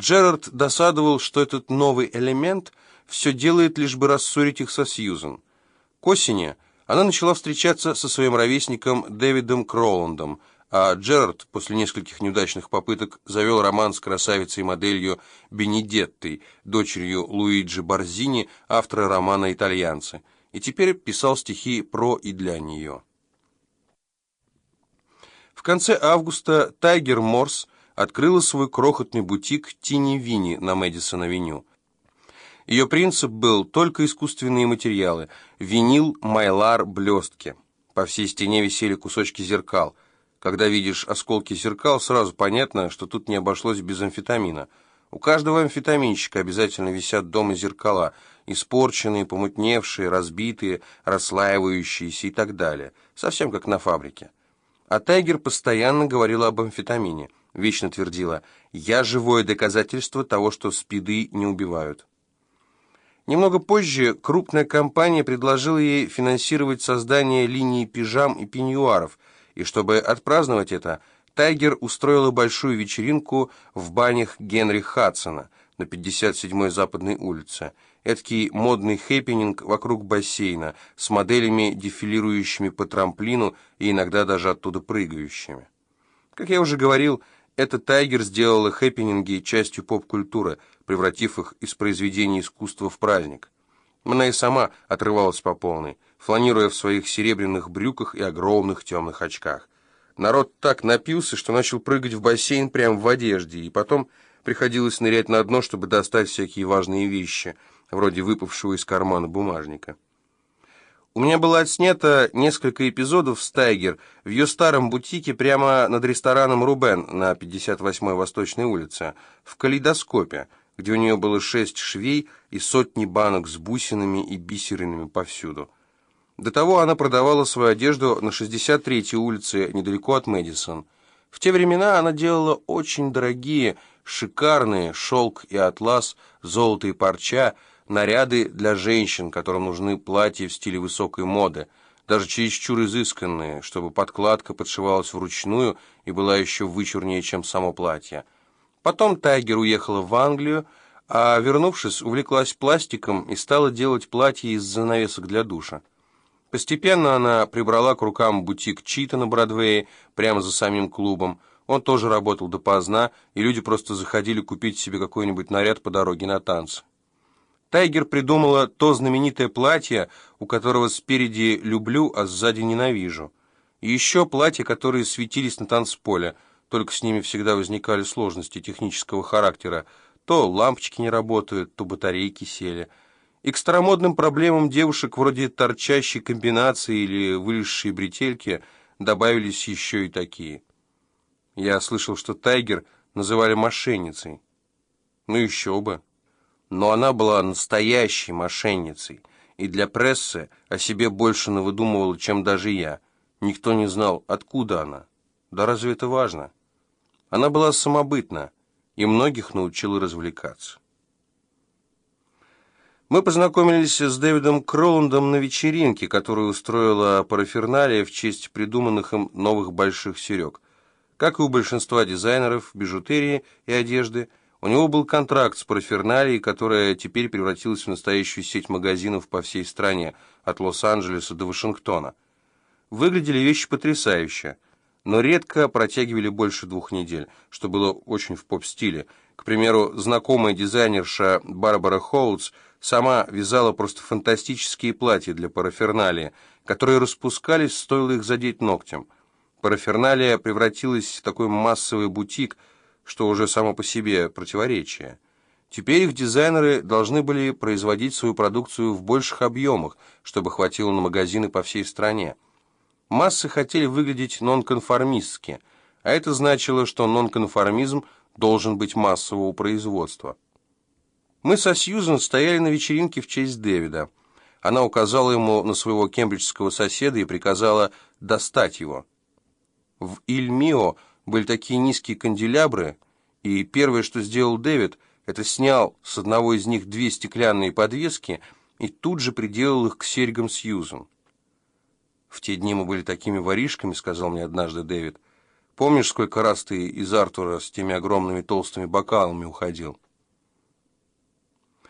Джерард досадовал, что этот новый элемент все делает, лишь бы рассорить их со Сьюзен. К осени она начала встречаться со своим ровесником Дэвидом Кроландом, а Джерард после нескольких неудачных попыток завел роман с красавицей-моделью Бенедеттой, дочерью Луиджи Борзини, автора романа «Итальянцы», и теперь писал стихи про и для нее. В конце августа Тайгер Морс открыла свой крохотный бутик Тини Вини на Мэдисон-авеню. Ее принцип был только искусственные материалы – винил, майлар, блестки. По всей стене висели кусочки зеркал. Когда видишь осколки зеркал, сразу понятно, что тут не обошлось без амфетамина. У каждого амфетаминщика обязательно висят дома зеркала, испорченные, помутневшие, разбитые, расслаивающиеся и так далее. Совсем как на фабрике. А Тайгер постоянно говорила об амфетамине – вечно твердила, «Я живое доказательство того, что спиды не убивают». Немного позже крупная компания предложила ей финансировать создание линии пижам и пеньюаров, и чтобы отпраздновать это, Тайгер устроила большую вечеринку в банях Генри Хадсона на 57-й Западной улице. Эдакий модный хэппининг вокруг бассейна с моделями, дефилирующими по трамплину и иногда даже оттуда прыгающими. Как я уже говорил, этот Тайгер сделала хэппининги частью поп-культуры, превратив их из произведений искусства в праздник. Она и сама отрывалась по полной, фланируя в своих серебряных брюках и огромных темных очках. Народ так напился, что начал прыгать в бассейн прямо в одежде, и потом приходилось нырять на дно, чтобы достать всякие важные вещи, вроде выпавшего из кармана бумажника. У меня было отснято несколько эпизодов с Тайгер в ее старом бутике прямо над рестораном «Рубен» на 58-й Восточной улице, в калейдоскопе, где у нее было шесть швей и сотни банок с бусинами и бисеринами повсюду. До того она продавала свою одежду на 63-й улице, недалеко от Мэдисон. В те времена она делала очень дорогие, шикарные шелк и атлас, золото и парча, наряды для женщин, которым нужны платья в стиле высокой моды, даже чересчур изысканные, чтобы подкладка подшивалась вручную и была еще вычурнее, чем само платье. Потом Тайгер уехала в Англию, а, вернувшись, увлеклась пластиком и стала делать платья из занавесок для душа. Постепенно она прибрала к рукам бутик Чита на Бродвее, прямо за самим клубом. Он тоже работал допоздна, и люди просто заходили купить себе какой-нибудь наряд по дороге на танцы. Тайгер придумала то знаменитое платье, у которого спереди люблю, а сзади ненавижу. И еще платья, которые светились на танцполе, только с ними всегда возникали сложности технического характера. То лампочки не работают, то батарейки сели. И к старомодным проблемам девушек вроде торчащей комбинации или вылезшей бретельки добавились еще и такие. Я слышал, что Тайгер называли мошенницей. Ну еще бы но она была настоящей мошенницей, и для прессы о себе больше навыдумывала, чем даже я. Никто не знал, откуда она. Да разве это важно? Она была самобытна, и многих научила развлекаться. Мы познакомились с Дэвидом Кроландом на вечеринке, которую устроила параферналия в честь придуманных им новых больших серег. Как и у большинства дизайнеров бижутерии и одежды – у него был контракт с параферналией, которая теперь превратилась в настоящую сеть магазинов по всей стране, от Лос-Анджелеса до Вашингтона. Выглядели вещи потрясающе, но редко протягивали больше двух недель, что было очень в поп-стиле. К примеру, знакомая дизайнерша Барбара Хоутс сама вязала просто фантастические платья для параферналии, которые распускались, стоило их задеть ногтем. Параферналия превратилась в такой массовый бутик – что уже само по себе противоречие. Теперь их дизайнеры должны были производить свою продукцию в больших объемах, чтобы хватило на магазины по всей стране. Массы хотели выглядеть нонконформистски, а это значило, что нонконформизм должен быть массового производства. Мы со Сьюзен стояли на вечеринке в честь Дэвида. Она указала ему на своего кембриджского соседа и приказала достать его. В Ильмио были такие низкие канделябры, и первое, что сделал Дэвид, это снял с одного из них две стеклянные подвески и тут же приделал их к серьгам Сьюзен. «В те дни мы были такими воришками», — сказал мне однажды Дэвид. Помнишь, сколько раз ты из Артура с теми огромными толстыми бокалами уходил?»